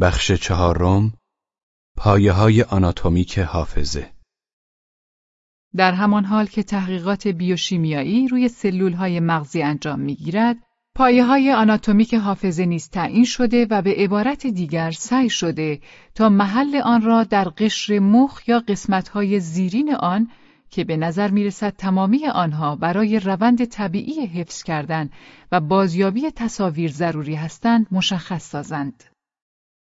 بخش چهارم پایه های آناتومیک حافظه در همان حال که تحقیقات بیوشیمیایی روی سلول های مغزی انجام می‌گیرد، پایه های آناتومیک حافظه نیز تعیین شده و به عبارت دیگر سعی شده تا محل آن را در قشر مخ یا قسمت های زیرین آن که به نظر می رسد تمامی آنها برای روند طبیعی حفظ کردن و بازیابی تصاویر ضروری هستند مشخص سازند.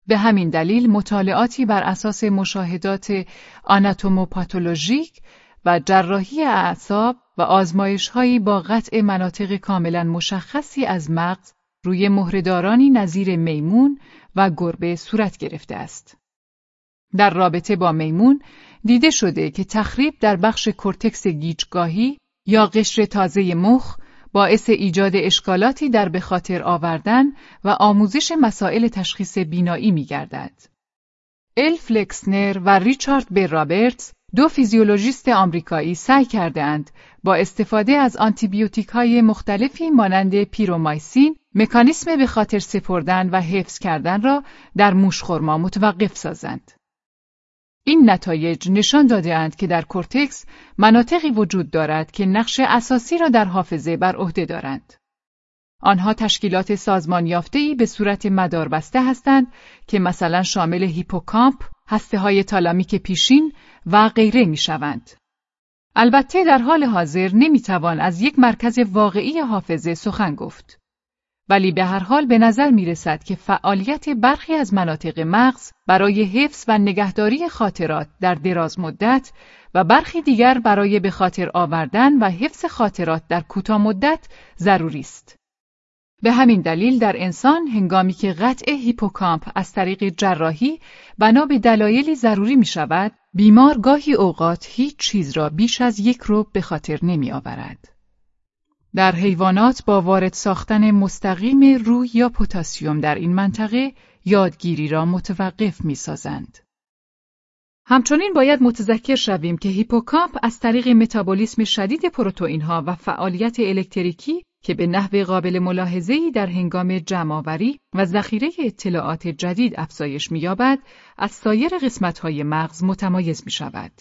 به همین دلیل مطالعاتی بر اساس مشاهدات آناتوموپاتولوژیک و جراحی اعصاب و آزمایشهایی با قطع مناطق کاملا مشخصی از مغز روی مهرهدارانی نظیر میمون و گربه صورت گرفته است. در رابطه با میمون دیده شده که تخریب در بخش کورتکس گیجگاهی یا قشر تازه مخ باعث ایجاد اشکالاتی در به خاطر آوردن و آموزش مسائل تشخیص بینایی می گردد. ال فلکسنر و ریچارد ب رابرتس دو فیزیولوژیست آمریکایی سعی کردهاند با استفاده از آنتیبیوتیک های مختلفی مانند پورومایسین مکانیسم به خاطر سپردن و حفظ کردن را در موش خرما متوقف سازند. این نتایج نشان دادهاند که در کورتکس مناطقی وجود دارد که نقش اساسی را در حافظه بر عهده دارند. آنها تشکیلات سازمان یافته‌ای به صورت مداربسته هستند که مثلا شامل هیپوکامپ، هسته های تالامیک پیشین و غیره می شوند. البته در حال حاضر نمی‌توان از یک مرکز واقعی حافظه سخن گفت. ولی به هر حال به نظر می رسد که فعالیت برخی از مناطق مغز برای حفظ و نگهداری خاطرات در دراز مدت و برخی دیگر برای به خاطر آوردن و حفظ خاطرات در کوتاه مدت ضروری است. به همین دلیل در انسان هنگامی که قطع هیپوکامپ از طریق جراحی بنا به دلایلی ضروری می شود، بیمار گاهی اوقات هیچ چیز را بیش از یک رو به خاطر نمی آورد. در حیوانات با وارد ساختن مستقیم روح یا پتاسیم در این منطقه یادگیری را متوقف می سازند. همچنین باید متذکر شویم که هیپوکامپ از طریق متابولیسم شدید پروتئین‌ها و فعالیت الکتریکی که به نحو قابل ملاحظه‌ای در هنگام جمعآوری و ذخیره اطلاعات جدید افزایش می‌یابد، از سایر قسمت‌های مغز متمایز می‌شود.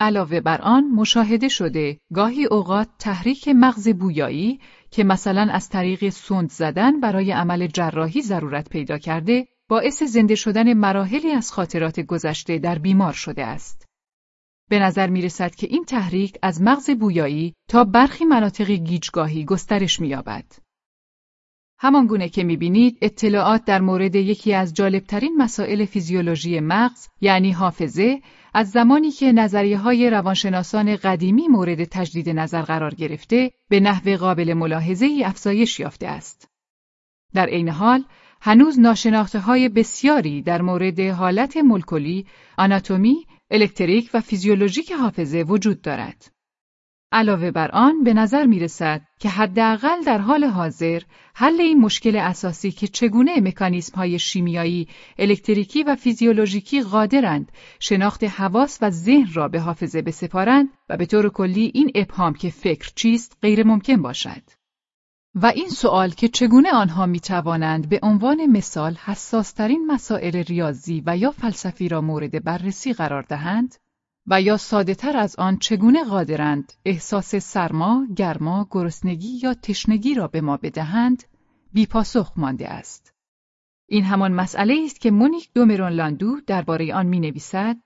علاوه بر آن مشاهده شده گاهی اوقات تحریک مغز بویایی که مثلا از طریق سوند زدن برای عمل جراحی ضرورت پیدا کرده باعث زنده شدن مراحلی از خاطرات گذشته در بیمار شده است. به نظر می رسد که این تحریک از مغز بویایی تا برخی مناطق گیجگاهی گسترش می. همان گونه که می بینید اطلاعات در مورد یکی از جالبترین مسائل فیزیولوژی مغز یعنی حافظه از زمانی که نظریه های روانشناسان قدیمی مورد تجدید نظر قرار گرفته به نحو قابل ملاحظه ای افزایش یافته است. در عین حال هنوز ناشناخته های بسیاری در مورد حالت مولکولی، آناتومی، الکتریک و فیزیولوژیک حافظه وجود دارد. علاوه بر آن به نظر می رسد که حداقل در حال حاضر حل این مشکل اساسی که چگونه مکانیسم های شیمیایی، الکتریکی و فیزیولوژیکی قادرند شناخت حواس و ذهن را به حافظه بسپارند و به طور کلی این ابهام که فکر چیست غیر ممکن باشد. و این سوال که چگونه آنها می توانند به عنوان مثال حساسترین مسائل ریاضی و یا فلسفی را مورد بررسی قرار دهند و یا ساده تر از آن چگونه قادرند احساس سرما، گرما، گرسنگی یا تشنگی را به ما بدهند بیپاسخ مانده است. این همان مسئله است که مونیک دومرون لاندو درباره آن می نویسد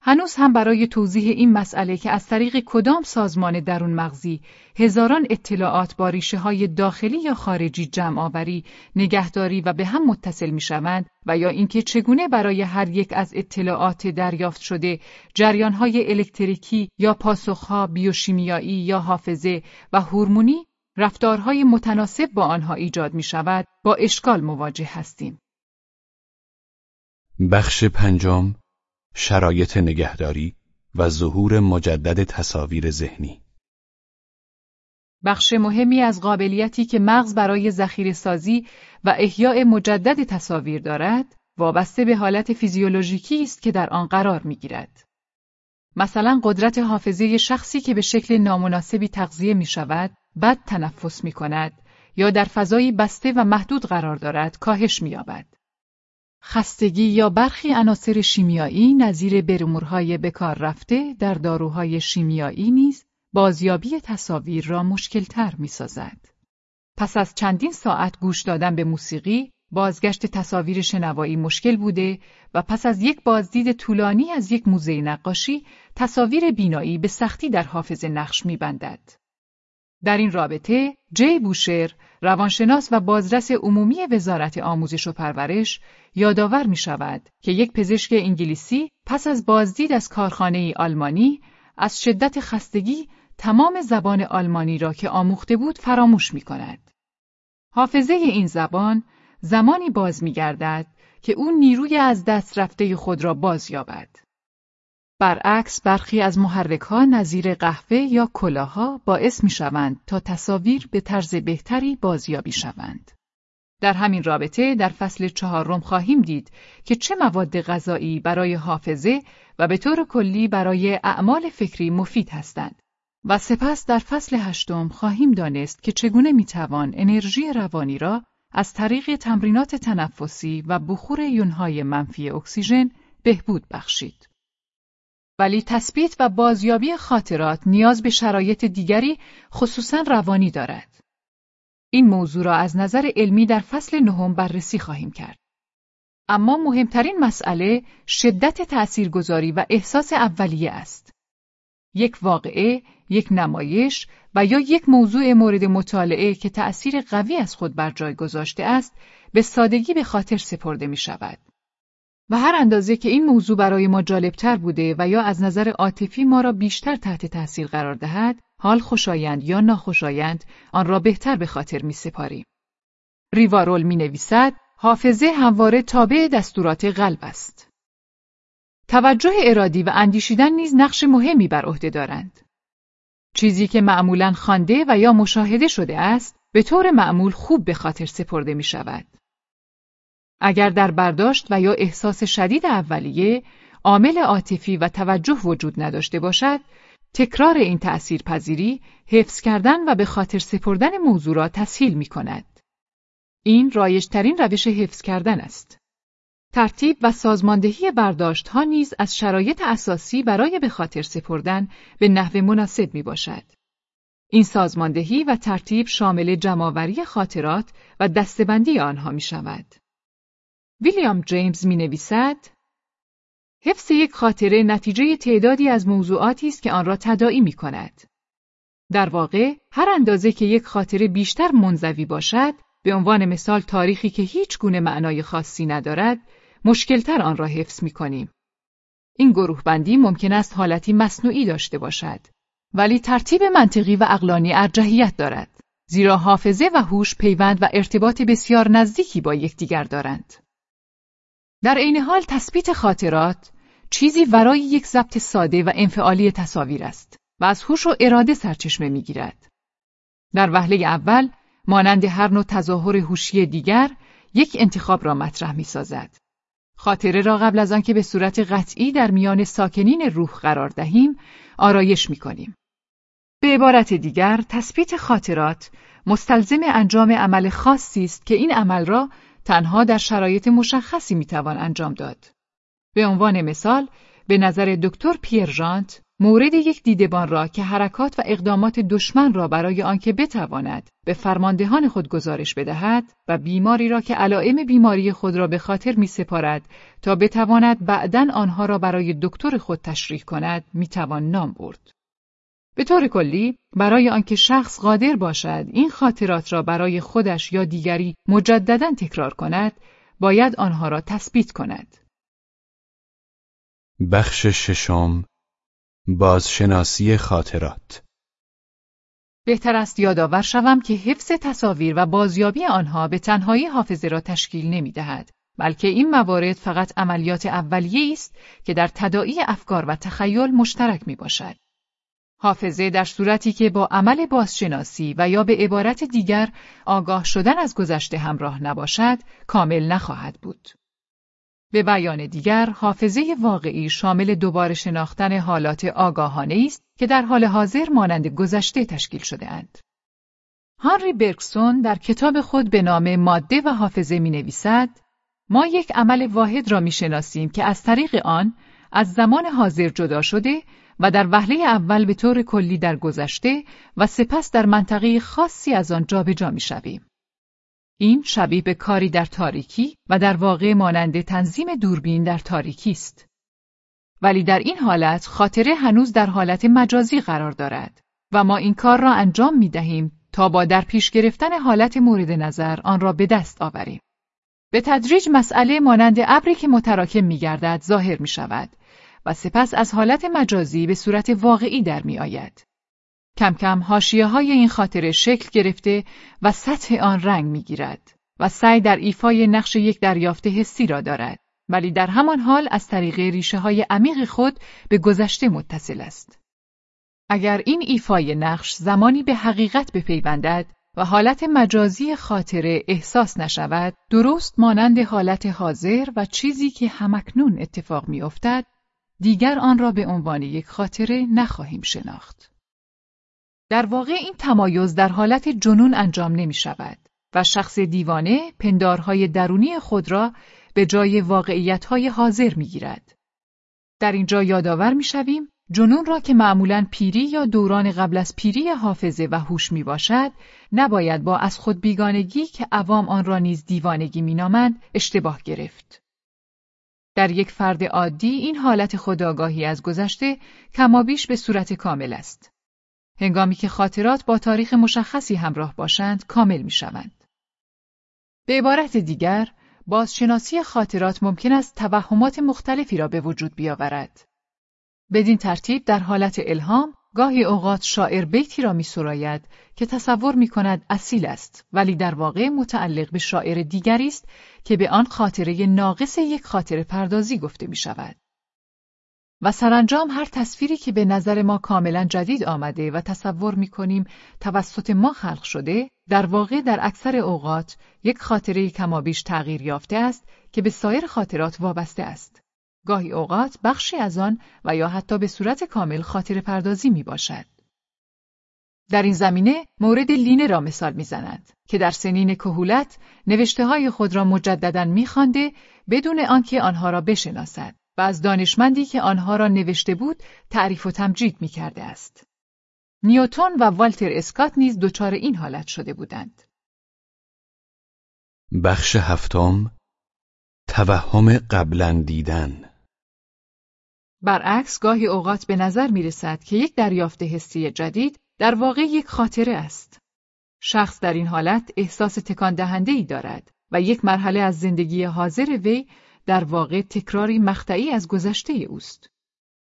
هنوز هم برای توضیح این مسئله که از طریق کدام سازمان درون مغزی هزاران اطلاعات با ریشه های داخلی یا خارجی جمع آوری، نگهداری و به هم متصل می شوند و یا اینکه چگونه برای هر یک از اطلاعات دریافت شده جریان های الکتریکی یا پاسخها بیوشیمیایی یا حافظه و هورمونی رفتارهای متناسب با آنها ایجاد می شود با اشکال مواجه هستیم. بخش پنجم شرایط نگهداری و ظهور مجدد تصاویر ذهنی بخش مهمی از قابلیتی که مغز برای ذخیره سازی و احیاء مجدد تصاویر دارد وابسته به حالت فیزیولوژیکی است که در آن قرار می‌گیرد. مثلا قدرت حافظه شخصی که به شکل نامناسبی تغذیه می شود، بد تنفس می کند یا در فضایی بسته و محدود قرار دارد، کاهش می یابد. خستگی یا برخی عناصر شیمیایی نظیر برمورهای بکار رفته در داروهای شیمیایی نیز بازیابی تصاویر را مشکلتر می سازد. پس از چندین ساعت گوش دادن به موسیقی، بازگشت تصاویر شنوایی مشکل بوده و پس از یک بازدید طولانی از یک موزه نقاشی، تصاویر بینایی به سختی در حافظه نقش می‌بندد. در این رابطه، جی بوشر، روانشناس و بازرس عمومی وزارت آموزش و پرورش، یادآور می شود که یک پزشک انگلیسی پس از بازدید از کارخانه آلمانی از شدت خستگی تمام زبان آلمانی را که آموخته بود فراموش می کند. حافظه این زبان زمانی باز می گردد که او نیروی از دست رفته خود را باز یابد. برعکس برخی از محرکها نظیر قهوه یا کلاها باعث می شوند تا تصاویر به طرز بهتری بازیابی شوند. در همین رابطه در فصل چهارم خواهیم دید که چه مواد غذایی برای حافظه و به طور کلی برای اعمال فکری مفید هستند و سپس در فصل هشتم خواهیم دانست که چگونه می‌توان انرژی روانی را از طریق تمرینات تنفسی و بخور یونهای منفی اکسیژن بهبود بخشید. ولی تثبیت و بازیابی خاطرات نیاز به شرایط دیگری خصوصا روانی دارد. این موضوع را از نظر علمی در فصل نهم بررسی خواهیم کرد. اما مهمترین مسئله شدت تأثیرگذاری و احساس اولیه است. یک واقعه، یک نمایش و یا یک موضوع مورد مطالعه که تأثیر قوی از خود بر جای گذاشته است، به سادگی به خاطر سپرده می شود. و هر اندازه که این موضوع برای ما جالبتر بوده و یا از نظر عاطفی ما را بیشتر تحت تاثیر قرار دهد، حال خوشایند یا ناخوشایند آن را بهتر به خاطر می سپاریم. ریوارول می نویسد حافظه همواره تابع دستورات قلب است. توجه ارادی و اندیشیدن نیز نقش مهمی بر عهده دارند. چیزی که معمولا خوانده و یا مشاهده شده است، به طور معمول خوب به خاطر سپرده می شود. اگر در برداشت و یا احساس شدید اولیه عامل عاطفی و توجه وجود نداشته باشد، تکرار این تأثیر پذیری حفظ کردن و به خاطر سپردن موضوع را تسهیل می کند. این رایجترین روش حفظ کردن است. ترتیب و سازماندهی برداشت ها نیز از شرایط اساسی برای به خاطر سپردن به نحو مناسب می باشد. این سازماندهی و ترتیب شامل جمعآوری خاطرات و دستبندی آنها می شود. ویلیام جیمز می نویسد حفظ یک خاطره نتیجه تعدادی از موضوعاتی است که آن را تداعی می کند. در واقع هر اندازه که یک خاطره بیشتر منزوی باشد به عنوان مثال تاریخی که هیچ گونه معنای خاصی ندارد مشکلتر آن را حفظ می کنیم. این گروه بندی ممکن است حالتی مصنوعی داشته باشد ولی ترتیب منطقی و اقلانی ارجحیت دارد زیرا حافظه و هوش پیوند و ارتباط بسیار نزدیکی با یکدیگر دارند. در عین حال تثبیت خاطرات چیزی ورای یک ضبط ساده و انفعالی تصاویر است و از هوش و اراده سرچشمه می‌گیرد. در وهله اول مانند هر نوع تظاهر هوشی دیگر یک انتخاب را مطرح می سازد. خاطره را قبل از آنکه به صورت قطعی در میان ساکنین روح قرار دهیم آرایش می کنیم. به عبارت دیگر تثبیت خاطرات مستلزم انجام عمل خاصی است که این عمل را تنها در شرایط مشخصی می‌توان انجام داد. به عنوان مثال، به نظر دکتر پیرژانت مورد یک دیدبان را که حرکات و اقدامات دشمن را برای آنکه بتواند به فرماندهان خود گزارش بدهد و بیماری را که علائم بیماری خود را به خاطر می سپارد تا بتواند بعدا آنها را برای دکتر خود تشریح کند می‌توان نام برد. به طور کلی برای آنکه شخص قادر باشد این خاطرات را برای خودش یا دیگری مجددا تکرار کند باید آنها را تثبیت کند بخش ششم بازشناسی خاطرات بهتر است یادآور شوم که حفظ تصاویر و بازیابی آنها به تنهایی حافظه را تشکیل نمی دهد بلکه این موارد فقط عملیات اولیه است که در تداعی افکار و تخیل مشترک می باشد. حافظه در صورتی که با عمل بازشناسی و یا به عبارت دیگر آگاه شدن از گذشته همراه نباشد، کامل نخواهد بود. به بیان دیگر، حافظه واقعی شامل دوباره شناختن حالات آگاهانه است که در حال حاضر مانند گذشته تشکیل شده اند. هانری برکسون در کتاب خود به نام ماده و حافظه می نویسد ما یک عمل واحد را می‌شناسیم که از طریق آن از زمان حاضر جدا شده و در وهله اول به طور کلی در گذشته و سپس در منطقه خاصی از آن جابجا می‌شویم. این شبیه به کاری در تاریکی و در واقع مانند تنظیم دوربین در تاریکی است. ولی در این حالت خاطره هنوز در حالت مجازی قرار دارد و ما این کار را انجام می دهیم تا با در پیش گرفتن حالت مورد نظر آن را به دست آوریم. به تدریج مسئله مانند ابری که متراکم می گردد ظاهر می شود و سپس از حالت مجازی به صورت واقعی در می آید. کم کم هاشیه های این خاطره شکل گرفته و سطح آن رنگ می گیرد و سعی در ایفای نقش یک دریافت حسی را دارد ولی در همان حال از طریق ریشه های عمیق خود به گذشته متصل است. اگر این ایفای نقش زمانی به حقیقت بپیوندد و حالت مجازی خاطره احساس نشود درست مانند حالت حاضر و چیزی که همکنون اتفاق میافتد دیگر آن را به عنوان یک خاطره نخواهیم شناخت. در واقع این تمایز در حالت جنون انجام نمی شود و شخص دیوانه پندارهای درونی خود را به جای واقعیتهای حاضر می گیرد. در اینجا یادآور می شویم جنون را که معمولا پیری یا دوران قبل از پیری حافظه و هوش می باشد نباید با از خود بیگانگی که عوام آن را نیز دیوانگی مینامند اشتباه گرفت. در یک فرد عادی این حالت خداگاهی از گذشته کمابیش به صورت کامل است. هنگامی که خاطرات با تاریخ مشخصی همراه باشند کامل می شوند. به عبارت دیگر، بازشناسی خاطرات ممکن است توهمات مختلفی را به وجود بیاورد. بدین ترتیب در حالت الهام گاهی اوقات شاعر بیتی را می سراید که تصور می کند اصیل است ولی در واقع متعلق به شاعر دیگری است که به آن خاطره ناقص یک خاطره پردازی گفته می شود. و سرانجام هر تصویری که به نظر ما کاملا جدید آمده و تصور می کنیم توسط ما خلق شده در واقع در اکثر اوقات یک خاطره کمابیش تغییر یافته است که به سایر خاطرات وابسته است. گاهی اوقات بخشی از آن و یا حتی به صورت کامل خاطر پردازی می باشد. در این زمینه مورد لینه را مثال می‌زنند که در سنین کهولت نوشته های خود را مجددا میخوانده بدون آنکه آنها را بشناسد و از دانشمندی که آنها را نوشته بود تعریف و تمجید می‌کرده است. نیوتون و والتر اسکات نیز دچار این حالت شده بودند. بخش هفتم توهم قبلا دیدن برعکس گاهی اوقات به نظر می رسد که یک دریافت حسی جدید در واقع یک خاطره است. شخص در این حالت احساس تکان دهنده ای دارد و یک مرحله از زندگی حاضر وی در واقع تکراری مقطعی از گذشته اوست.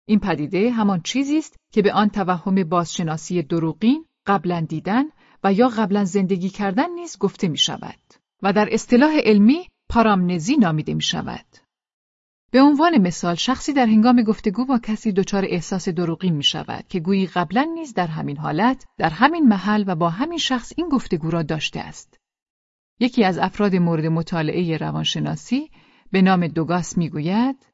این پدیده همان چیزی است که به آن توهم بازشناسی دروغین، قبلا دیدن و یا قبلا زندگی کردن نیز گفته می شود و در اصطلاح علمی پارامنزی نامیده می شود. به عنوان مثال شخصی در هنگام گفتگو با کسی دچار احساس دروغین می شود که گویی قبلا نیز در همین حالت در همین محل و با همین شخص این گفتگو را داشته است. یکی از افراد مورد مطالعه روانشناسی به نام دوگاس می گوید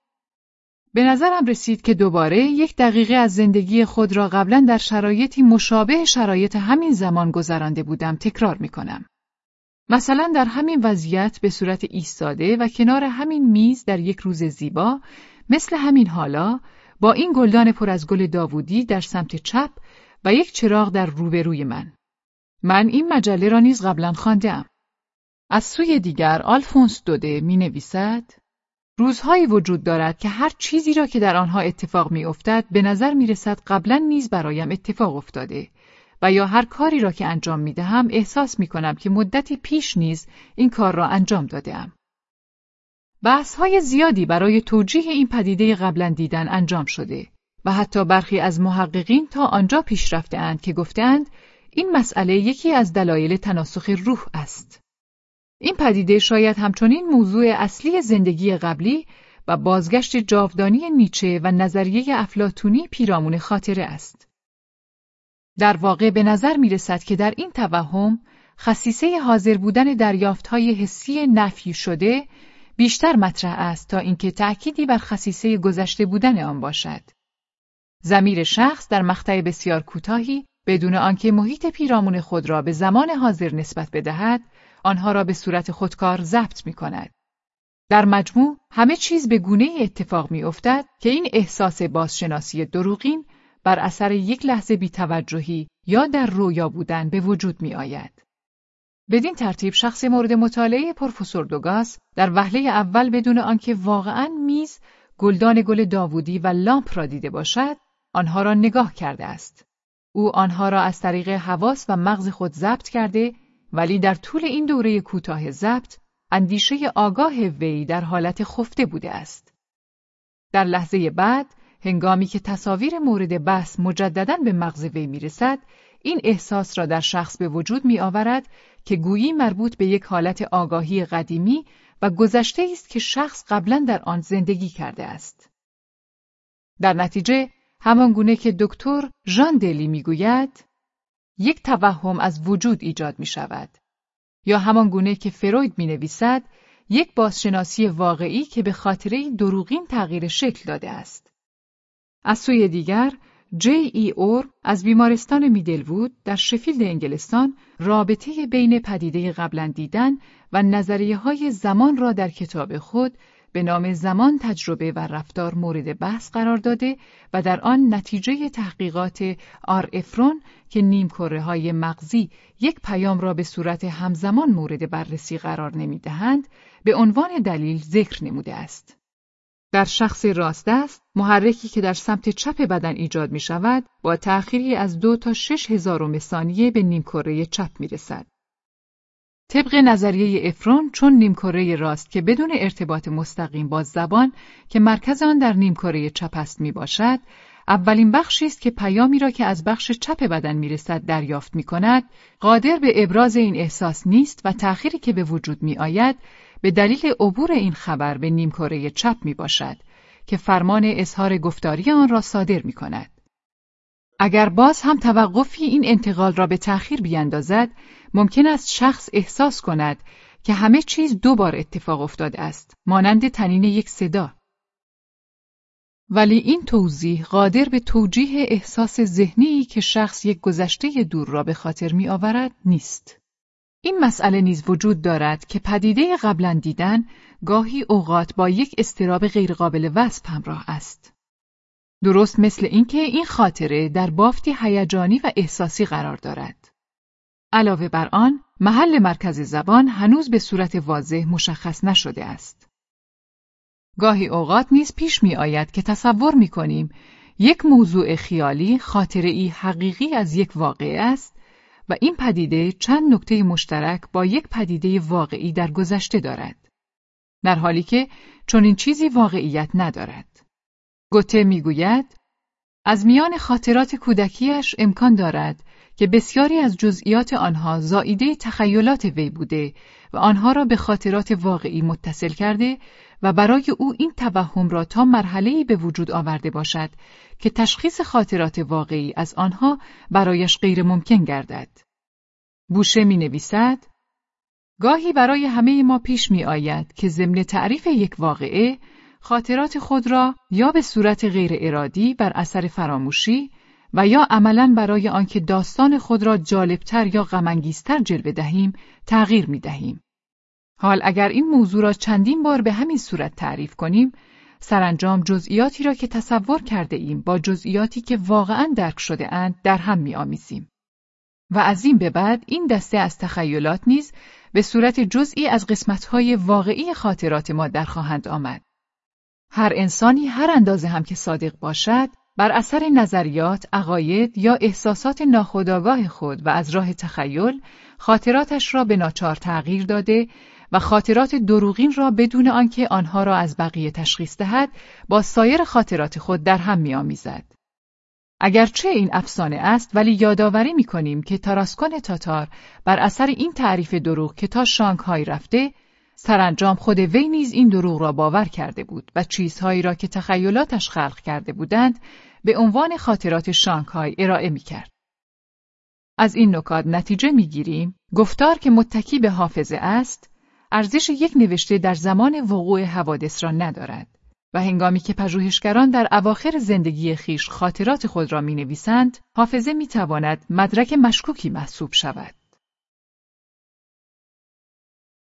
به نظرم رسید که دوباره یک دقیقه از زندگی خود را قبلا در شرایطی مشابه شرایط همین زمان گذرانده بودم تکرار می کنم. مثلا در همین وضعیت به صورت ایستاده و کنار همین میز در یک روز زیبا مثل همین حالا با این گلدان پر از گل داوودی در سمت چپ و یک چراغ در روبروی من. من این مجله را نیز قبلا خواندم. از سوی دیگر آلفونس دوده می نویسد روزهایی وجود دارد که هر چیزی را که در آنها اتفاق می افتد به نظر می رسد قبلا نیز برایم اتفاق افتاده و یا هر کاری را که انجام می دهم احساس می کنم که مدتی پیش نیز این کار را انجام دادم. بحث های زیادی برای توجیه این پدیده قبلا دیدن انجام شده و حتی برخی از محققین تا آنجا پیش اند که گفتند این مسئله یکی از دلایل تناسخ روح است. این پدیده شاید همچنین موضوع اصلی زندگی قبلی و بازگشت جاودانی نیچه و نظریه افلاتونی پیرامون خاطره است. در واقع به نظر می رسد که در این توهم خصیصه حاضر بودن دریافت های حسی نفی شده بیشتر مطرح است تا اینکه تأکیدی بر خصیصه گذشته بودن آن باشد. زمیر شخص در مقطع بسیار کوتاهی بدون آنکه محیط پیرامون خود را به زمان حاضر نسبت بدهد، آنها را به صورت خودکار ضبط می کند. در مجموع همه چیز به گونه اتفاق می افتد که این احساس بازشناسی دروغین بر اثر یک لحظه بیتوجهی یا در رویا بودن به وجود می آید. بدین ترتیب شخص مورد مطالعه پروفسور دوگاس در وهله اول بدون آنکه واقعا میز، گلدان گل داوودی و لامپ را دیده باشد، آنها را نگاه کرده است. او آنها را از طریق حواس و مغز خود ضبط کرده ولی در طول این دوره کوتاه ضبط اندیشه آگاه وی در حالت خفته بوده است. در لحظه بعد هنگامی که تصاویر مورد بحث مجددا به مغز وی می‌رسد این احساس را در شخص به وجود می آورد که گویی مربوط به یک حالت آگاهی قدیمی و گذشته است که شخص قبلا در آن زندگی کرده است. در نتیجه همان گونه که دکتر ژان دلی می‌گوید یک توهم از وجود ایجاد می شود یا همان گونه که فروید می نویسد یک بازشناسی واقعی که به خاطره دروغین تغییر شکل داده است. از سوی دیگر جی ای اور از بیمارستان میدلوود در شفیلد انگلستان رابطه بین پدیده قبلا دیدن و نظریه های زمان را در کتاب خود به نام زمان تجربه و رفتار مورد بحث قرار داده و در آن نتیجه تحقیقات آر افرون که نیمکره های مغزی یک پیام را به صورت همزمان مورد بررسی قرار نمی دهند، به عنوان دلیل ذکر نموده است. در شخص راست است، محرکی که در سمت چپ بدن ایجاد می شود، با تأخیری از دو تا شش هزارم ثانیه به نیمکره چپ می رسد. طبق نظریه افرون چون نیمکره راست که بدون ارتباط مستقیم با زبان که مرکز آن در نیمکره چپ است می باشد، اولین بخشی است که پیامی را که از بخش چپ بدن می‌رسد دریافت می کند، قادر به ابراز این احساس نیست و تأخیری که به وجود می آید به دلیل عبور این خبر به نیمکره چپ می باشد که فرمان اظهار گفتاری آن را صادر می کند. اگر باز هم توقفی این انتقال را به تأخیر بیندازد، ممکن است شخص احساس کند که همه چیز دو بار اتفاق افتاده است، مانند تنین یک صدا. ولی این توضیح قادر به توجیه احساس ذهنی که شخص یک گذشته دور را به خاطر می آورد نیست. این مسئله نیز وجود دارد که پدیده قبلا دیدن گاهی اوقات با یک استراب غیرقابل وصف همراه است. درست مثل اینکه این خاطره در بافتی هیجانی و احساسی قرار دارد. علاوه بر آن، محل مرکز زبان هنوز به صورت واضح مشخص نشده است. گاهی اوقات نیز پیش می آید که تصور می کنیم یک موضوع خیالی خاطره ای حقیقی از یک واقعه است و این پدیده چند نکته مشترک با یک پدیده واقعی در گذشته دارد. در حالی که چنین چیزی واقعیت ندارد. گوته می‌گوید از میان خاطرات کودکیش امکان دارد که بسیاری از جزئیات آنها زائیده تخیلات وی بوده و آنها را به خاطرات واقعی متصل کرده و برای او این توهم را تا مرحله‌ای به وجود آورده باشد که تشخیص خاطرات واقعی از آنها برایش غیر ممکن گردد. بوشه می نویسد گاهی برای همه ما پیش می آید که ضمن تعریف یک واقعه خاطرات خود را یا به صورت غیر ارادی بر اثر فراموشی و یا عملا برای آنکه داستان خود را جالبتر یا غمانگیزتر جلوه دهیم تغییر می دهیم. حال اگر این موضوع را چندین بار به همین صورت تعریف کنیم سرانجام جزئیاتی را که تصور کرده ایم با جزئیاتی که واقعا درک شده اند در هم می آمیزیم. و از این به بعد این دسته از تخیلات نیز به صورت جزئی از قسمتهای واقعی خاطرات ما در خواهند آمد. هر انسانی هر اندازه هم که صادق باشد بر اثر نظریات، عقاید یا احساسات ناخودآگاه خود و از راه تخیل خاطراتش را به ناچار تغییر داده و خاطرات دروغین را بدون آنکه آنها را از بقیه تشخیص دهد با سایر خاطرات خود در هم میآمیزد. اگرچه این افسانه است ولی یادآوری می‌کنیم که تاراسکون تاتار بر اثر این تعریف دروغ که تا شانگهای رفته سرانجام خود وی نیز این دروغ را باور کرده بود و چیزهایی را که تخیلاتش خلق کرده بودند به عنوان خاطرات شانگهای ارائه می‌کرد. از این نکات نتیجه می‌گیریم گفتار که متکی به حافظه است ارزش یک نوشته در زمان وقوع حوادث را ندارد و هنگامی که پژوهشگران در اواخر زندگی خیش خاطرات خود را می نویسند، حافظه می تواند مدرک مشکوکی محسوب شود.